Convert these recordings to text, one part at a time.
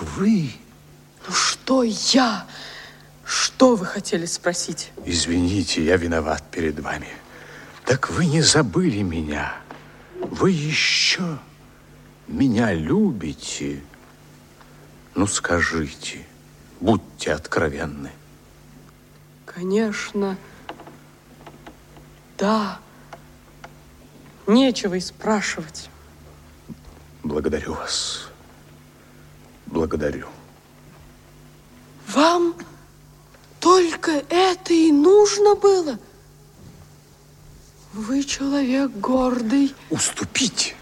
Вы... Ну что я? Что вы хотели спросить? Извините, я виноват перед вами. Так вы не забыли меня. Вы еще меня любите. Ну, скажите, будьте откровенны. Конечно, да. Нечего и спрашивать. Благодарю вас. Благодарю. Вам только это и нужно было? Вы человек гордый. Уступить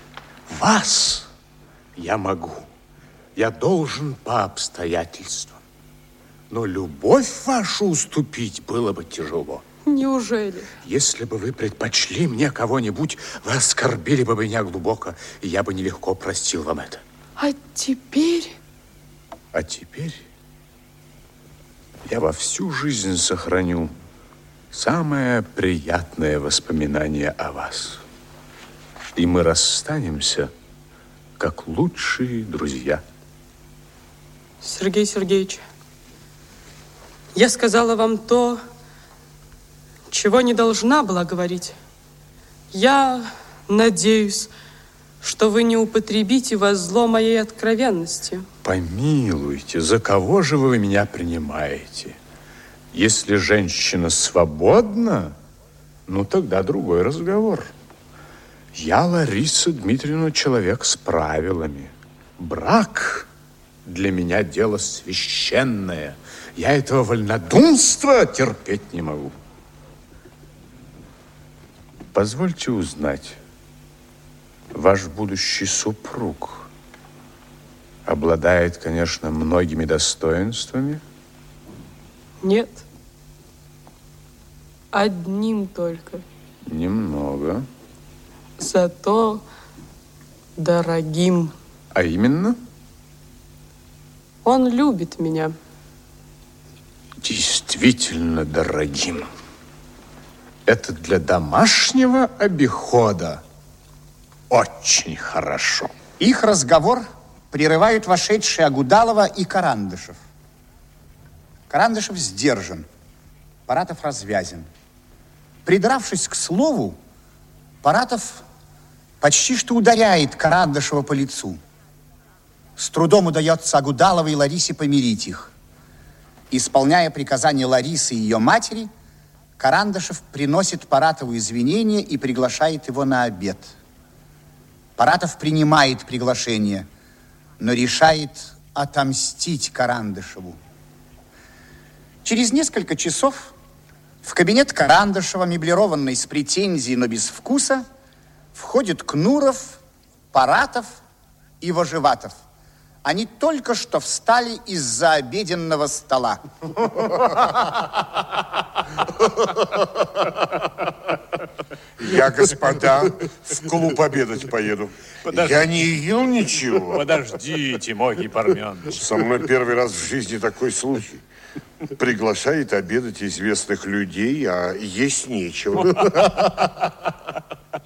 вас я могу. Я должен по обстоятельствам. Но любовь вашу уступить было бы тяжело. Неужели? Если бы вы предпочли мне кого-нибудь, вы оскорбили бы меня глубоко, и я бы нелегко простил вам это. А теперь? А теперь я во всю жизнь сохраню самое приятное воспоминание о вас. И мы расстанемся, как лучшие друзья. Сергей Сергеевич, я сказала вам то, чего не должна была говорить. Я надеюсь, что вы не употребите во зло моей откровенности. Помилуйте, за кого же вы меня принимаете? Если женщина свободна, ну тогда другой разговор. Я, Лариса Дмитриевна, человек с правилами. Брак для меня дело священное. Я этого вольнодумства терпеть не могу. Позвольте узнать, ваш будущий супруг обладает, конечно, многими достоинствами? Нет. Одним только. Немного. Зато дорогим. А именно? Он любит меня. Действительно дорогим. Это для домашнего обихода очень хорошо. Их разговор прерывают вошедшие Агудалова и Карандышев. Карандышев сдержан, Паратов развязен. Придравшись к слову, Паратов почти что ударяет Карандышева по лицу. С трудом удается Агудаловой и Ларисе помирить их. Исполняя приказания Ларисы и ее матери, Карандашев приносит Паратову извинения и приглашает его на обед. Паратов принимает приглашение, но решает отомстить Карандышеву. Через несколько часов в кабинет Карандышева, меблированный с претензией, но без вкуса, входит Кнуров, Паратов и Вожеватов. Они только что встали из-за обеденного стола. Я, господа, в клуб обедать поеду. Подожди. Я не ел ничего. Подождите, мой Пармен. Со мной первый раз в жизни такой случай. Приглашает обедать известных людей, а есть нечего.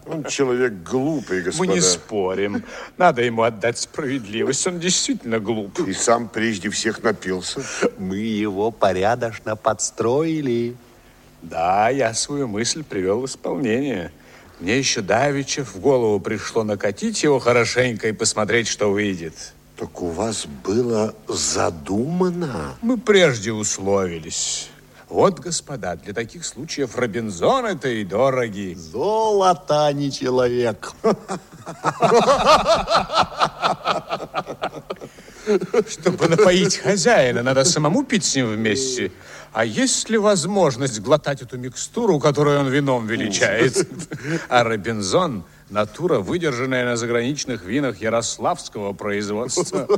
Он человек глупый, господа. Мы не спорим. Надо ему отдать справедливость. Он действительно глуп. И сам прежде всех напился. Мы его порядочно подстроили. Да, я свою мысль привел в исполнение. Мне еще давеча в голову пришло накатить его хорошенько и посмотреть, что выйдет. Так у вас было задумано? Мы прежде условились. Вот, господа, для таких случаев Робинзоны-то и дороги. Золото, а не человек. Чтобы напоить хозяина, надо самому пить с ним вместе. А есть ли возможность глотать эту микстуру, которую он вином величает? А Робинзон – натура, выдержанная на заграничных винах ярославского производства.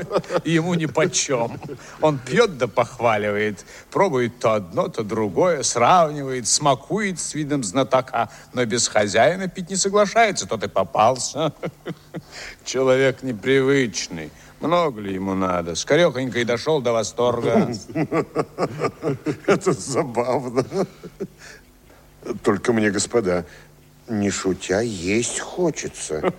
Ему нипочем. Он пьет да похваливает, пробует то одно, то другое, сравнивает, смакует с видом знатока, но без хозяина пить не соглашается, тот и попался. Человек непривычный. Много ли ему надо? Скорехонько и дошел до восторга. Это забавно. Только мне, господа, не шутя, есть хочется.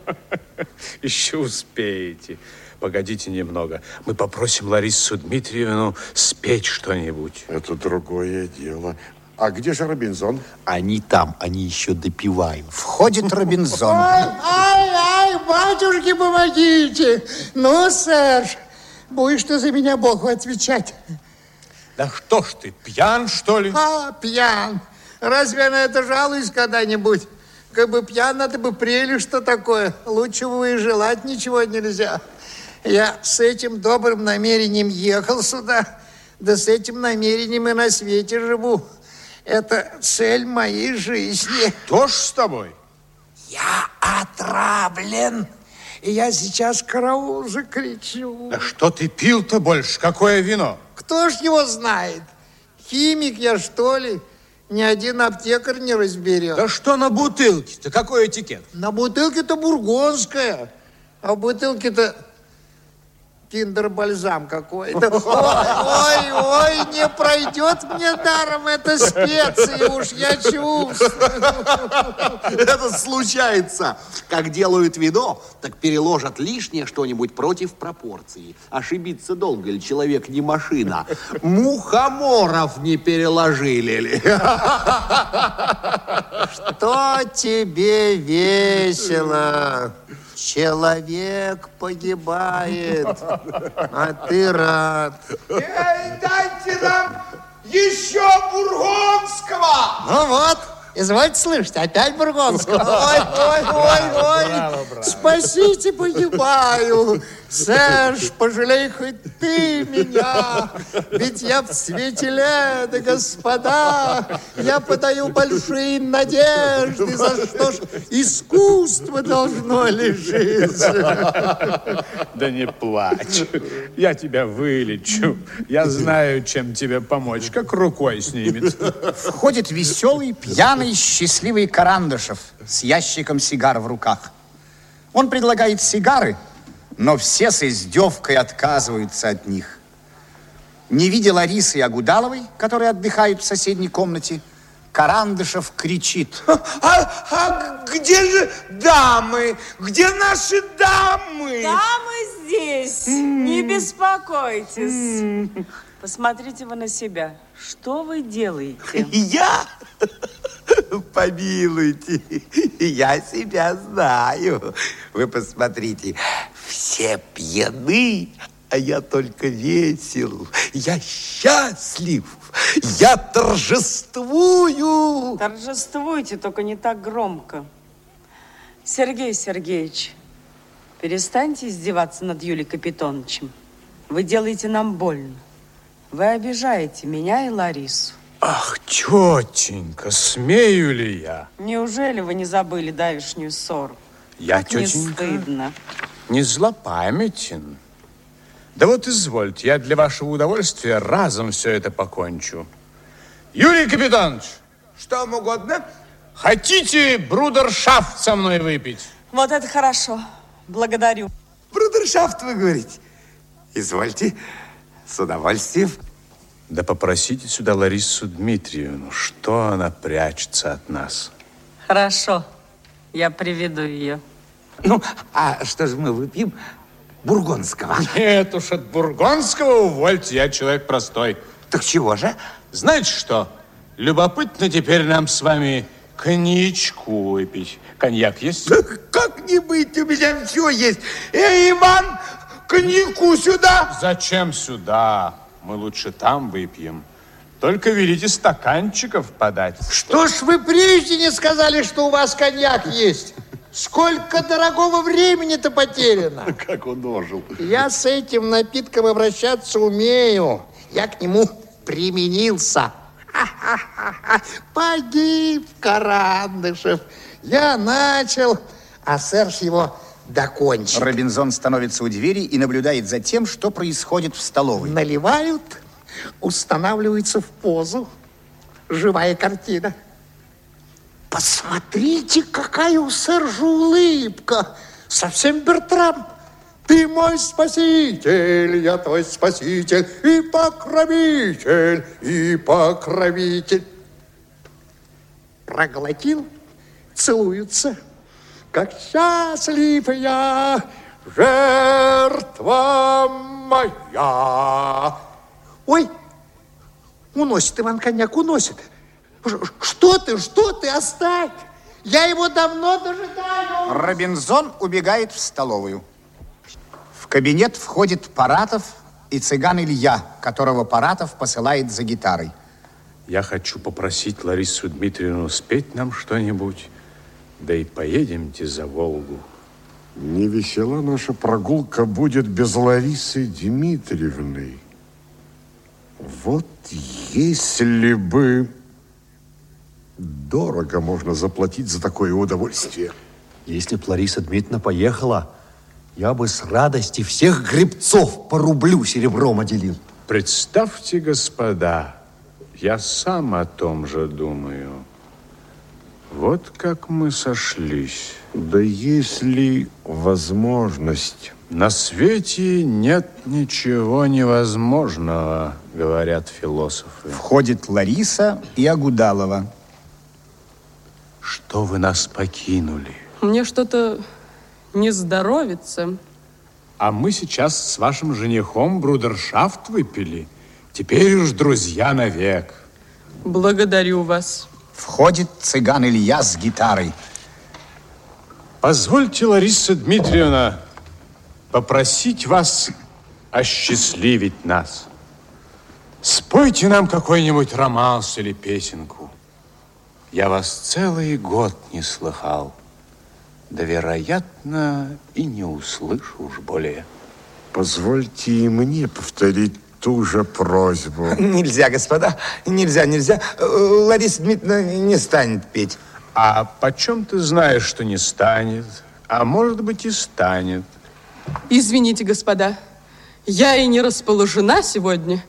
Еще успеете. погодите немного. Мы попросим Ларису Дмитриевну спеть что-нибудь. Это другое дело. А где же Робинзон? Они там, они еще допивают. Входит Робинзон. Ай, батюшки, помогите. Ну, Серж, будешь ты за меня Богу отвечать. Да что ж ты, пьян, что ли? А, пьян. Разве на это жалуюсь когда-нибудь? Как бы пьян, надо бы прели, что такое. Лучшего и желать ничего нельзя. Я с этим добрым намерением ехал сюда, да с этим намерением и на свете живу. Это цель моей жизни. Что ж с тобой? Я отравлен. И я сейчас караул закричу. Да что ты пил-то больше? Какое вино? Кто ж его знает? Химик я, что ли? Ни один аптекарь не разберет. Да что на бутылке-то? Какой этикет? На бутылке-то бургонская, а в бутылке-то киндер-бальзам какой-то. Ой, ой, не пройдет мне даром эта специя, уж я чувствую. Это случается. Как делают вино, так переложат лишнее что-нибудь против пропорции. Ошибиться долго ли человек не машина? Мухоморов не переложили ли? Что тебе весело? Человек погибает, а ты рад. Эй, дайте нам еще бургонского! Ну вот, извольте слышать, опять Бургонского. Ой, ой, ой, ой, спасите, погибаю. Серж, пожалей хоть ты меня, ведь я в цвете лета, господа. Я подаю большие надежды, за что ж искусство должно лежиться. Да не плачь. Я тебя вылечу. Я знаю, чем тебе помочь. Как рукой снимет. Входит веселый, пьяный, счастливый Карандышев с ящиком сигар в руках. Он предлагает сигары, но все с издевкой отказываются от них. Не видя Ларисы и Агудаловой, которые отдыхают в соседней комнате, Карандышев кричит. А, а где же дамы? Где наши дамы? Дамы здесь, не беспокойтесь. Посмотрите вы на себя. Что вы делаете? Я? Помилуйте, я себя знаю. Вы посмотрите, все пьяны, а я только весел. Я счастлив, я торжествую. Торжествуйте, только не так громко. Сергей Сергеевич, перестаньте издеваться над Юлией Капитоновичем. Вы делаете нам больно. Вы обижаете меня и Ларису. Ах, тетенька, смею ли я? Неужели вы не забыли давешнюю ссору? Я, Как не тетенька, стыдно. не злопамятен. Да вот извольте, я для вашего удовольствия разом все это покончу. Юрий Капитанович, Что вам угодно? хотите брудершафт со мной выпить? Вот это хорошо. Благодарю. Брудершафт, вы говорите? Извольте, с удовольствием. Да попросите сюда Ларису Дмитриевну, что она прячется от нас. Хорошо. Я приведу ее. Ну, а что же мы выпьем? Бургонского. Нет уж, от бургонского увольте, я человек простой. Так чего же? Знаете что, любопытно теперь нам с вами коньячку выпить. Коньяк есть? Как не быть, у меня все есть. Эй, Иван, коньяку сюда. Зачем сюда? Мы лучше там выпьем. Только велите стаканчиков подать. Что ж вы прежде не сказали, что у вас коньяк есть? Сколько дорогого времени-то потеряно. Как он ожил. Я с этим напитком обращаться умею. Я к нему применился. Погиб Карандышев. Я начал, а Серж его докончит. Робинзон становится у двери и наблюдает за тем, что происходит в столовой. Наливают, устанавливаются в позу. Живая картина. Посмотрите, какая у Сержа улыбка. Совсем Бертрам. Ты мой спаситель, я твой спаситель и покровитель, и покровитель. Проглотил, целуются. Как счастлив я, жертва моя. Ой, уносит Иван коньяк, уносит. Что ты, что ты, оставь! Я его давно дожидаю. Робинзон убегает в столовую. В кабинет входит Паратов и цыган Илья, которого Паратов посылает за гитарой. Я хочу попросить Ларису Дмитриевну спеть нам что-нибудь, да и поедемте за Волгу. Не весела наша прогулка будет без Ларисы Дмитриевны. Вот если бы дорого можно заплатить за такое удовольствие. Если б Лариса Дмитриевна поехала, я бы с радости всех грибцов по рублю серебром отделил. Представьте, господа, я сам о том же думаю. Вот как мы сошлись. Да если возможность... На свете нет ничего невозможного, говорят философы. Входит Лариса и Агудалова. Что вы нас покинули? Мне что-то не здоровится. А мы сейчас с вашим женихом брудершафт выпили. Теперь уж друзья навек. Благодарю вас. Входит цыган Илья с гитарой. Позвольте, Лариса Дмитриевна, попросить вас осчастливить нас. Спойте нам какой-нибудь романс или песенку. Я вас целый год не слыхал. Да, вероятно, и не услышу уж более. Позвольте и мне повторить ту же просьбу. Нельзя, господа, нельзя, нельзя. Э, Лариса Дмитриевна не станет петь. А почем ты знаешь, что не станет? А может быть и станет. Извините, господа, я и не расположена сегодня,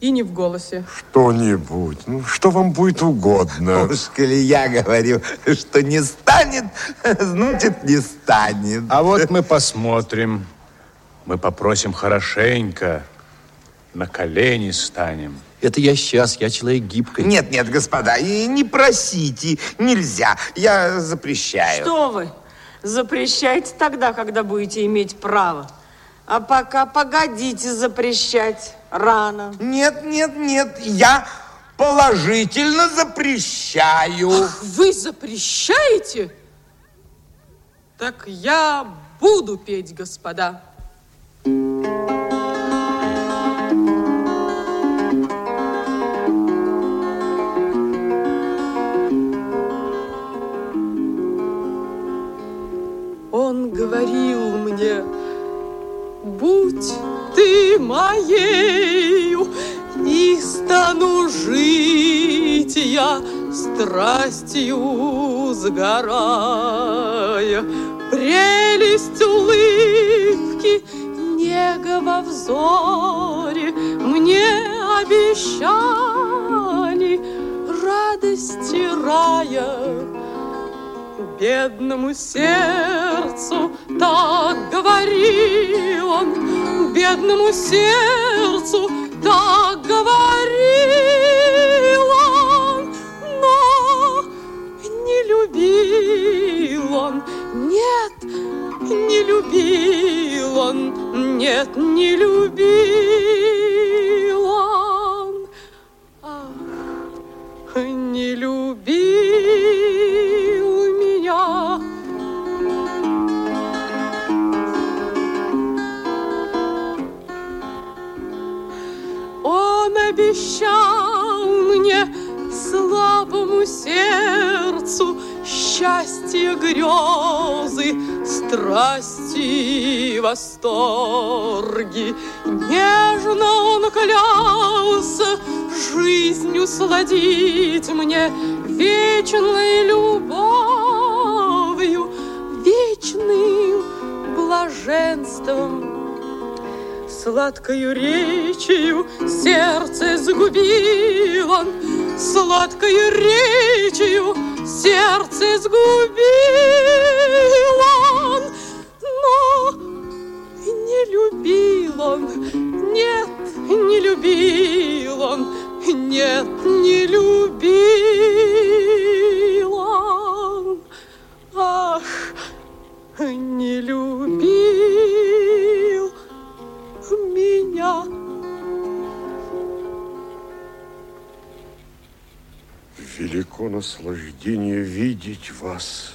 и не в голосе. Что-нибудь, ну, что вам будет угодно. Уж коли я говорю, что не станет, значит, не станет. А вот мы посмотрим. Мы попросим хорошенько, на колени станем. Это я сейчас, я человек гибкий. Нет, нет, господа, и не просите, нельзя, я запрещаю. Что вы? Запрещайте тогда, когда будете иметь право. А пока погодите запрещать. Рано. Нет, нет, нет, я положительно запрещаю. Ах, вы запрещаете? Так я буду петь, господа. Он страстью сгорая. Прелесть улыбки, нега во взоре мне обещали радости рая. Бедному сердцу так говорил он, бедному сердцу так говорил нет, не любил он, ах, не любил меня. Он обещал мне слабому сердцу счастье грезы, страсти, восторги. Нежно он клялся жизнью сладить мне вечной любовью, вечным блаженством. Сладкою речью сердце сгубил он, Сладкою речью сердце сгубил видеть вас.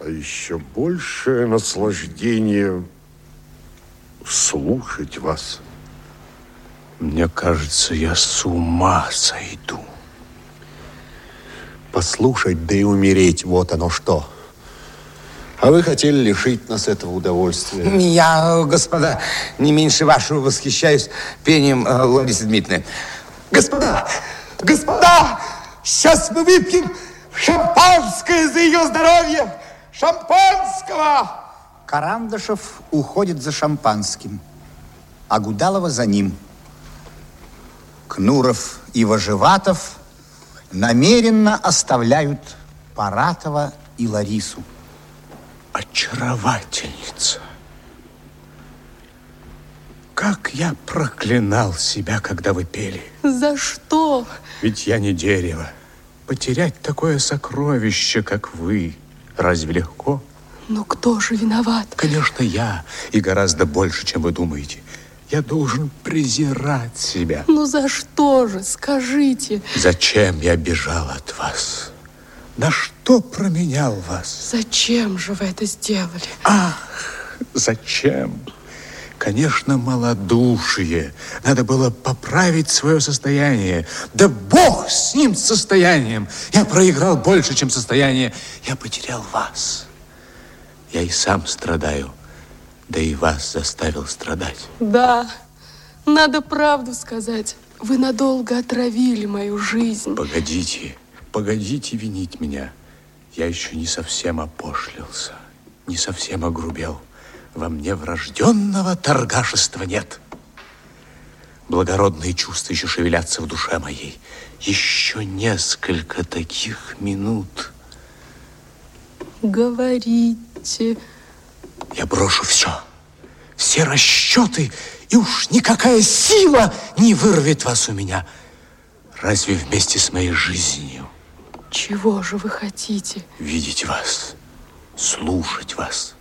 А еще большее наслаждение слушать вас. Мне кажется, я с ума сойду. Послушать, да и умереть, вот оно что. А вы хотели лишить нас этого удовольствия. Я, господа, не меньше вашего восхищаюсь пением э, Ларисы Дмитриевны. Господа, господа, сейчас мы выпьем шампанское за ее здоровье. Шампанского! Карандашев уходит за шампанским, а Гудалова за ним. Кнуров и Вожеватов намеренно оставляют Паратова и Ларису. Очаровательница. Как я проклинал себя, когда вы пели. За что? Ведь я не дерево. Потерять такое сокровище, как вы, разве легко? Но кто же виноват? Конечно, я. И гораздо больше, чем вы думаете. Я должен презирать себя. Ну за что же? Скажите. Зачем я бежал от вас? На что променял вас? Зачем же вы это сделали? Ах, зачем? Конечно, малодушие. Надо было поправить свое состояние. Да бог с ним, с состоянием. Я проиграл больше, чем состояние. Я потерял вас. Я и сам страдаю. Да и вас заставил страдать. Да, надо правду сказать. Вы надолго отравили мою жизнь. Погодите, погодите винить меня. Я еще не совсем опошлился, не совсем огрубел. Во мне врожденного торгашества нет. Благородные чувства еще шевелятся в душе моей. Еще несколько таких минут. Говорите. Я брошу все. Все расчеты, и уж никакая сила не вырвет вас у меня. Разве вместе с моей жизнью? Чего же вы хотите? Видеть вас, слушать вас.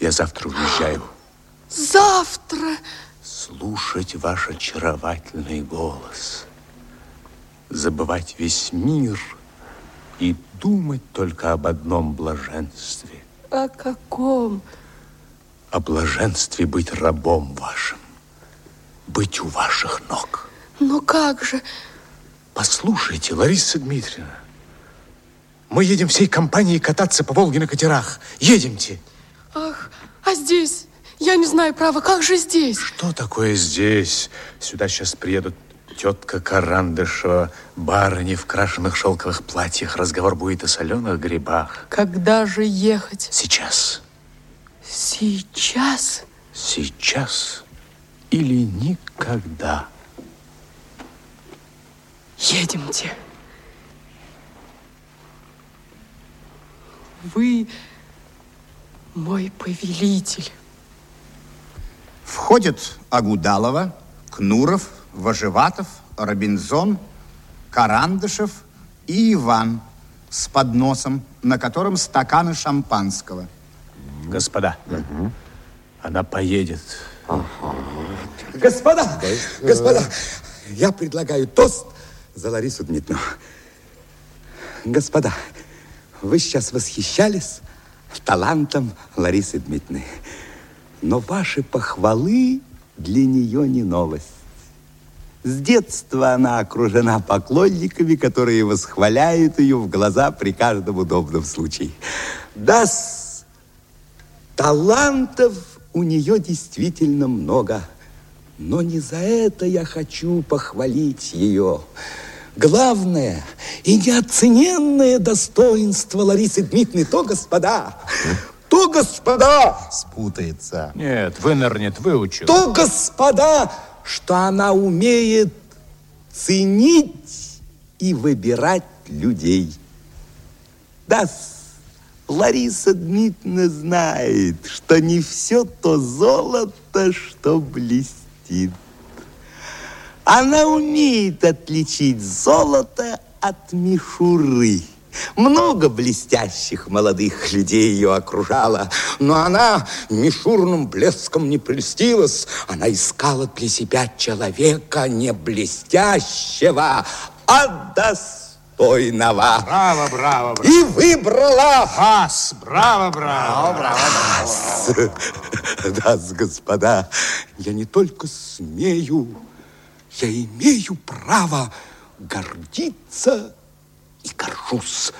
Я завтра уезжаю. Завтра? Слушать ваш очаровательный голос. Забывать весь мир и думать только об одном блаженстве. О каком? О блаженстве быть рабом вашим. Быть у ваших ног. Ну как же? Послушайте, Лариса Дмитриевна, мы едем всей компанией кататься по Волге на катерах. Едемте. А здесь? Я не знаю, право, как же здесь? Что такое здесь? Сюда сейчас приедут тетка Карандышева, барыни в крашеных шелковых платьях. Разговор будет о соленых грибах. Когда же ехать? Сейчас. Сейчас? Сейчас или никогда. Едемте. Вы мой повелитель. Входят Агудалова, Кнуров, Вожеватов, Робинзон, Карандышев и Иван с подносом, на котором стаканы шампанского. Господа, она поедет. Господа, господа, я предлагаю тост за Ларису Дмитриевну. Господа, вы сейчас восхищались талантом Ларисы Дмитриевны. Но ваши похвалы для нее не новость. С детства она окружена поклонниками, которые восхваляют ее в глаза при каждом удобном случае. Да, талантов у нее действительно много. Но не за это я хочу похвалить ее. Главное и неоцененное достоинство Ларисы Дмитриевны то, господа, то, господа, Спутается. Нет, вынырнет, выучил. то, господа, что она умеет ценить и выбирать людей. Да, Лариса Дмитриевна знает, что не все то золото, что блестит. Она умеет отличить золото от мишуры. Много блестящих молодых людей ее окружало, но она мишурным блеском не прельстилась. Она искала для себя человека не блестящего, а достойного. Браво, браво, браво. И выбрала Ас, браво, браво. Да, господа, я не только смею, я имею право гордиться и горжусь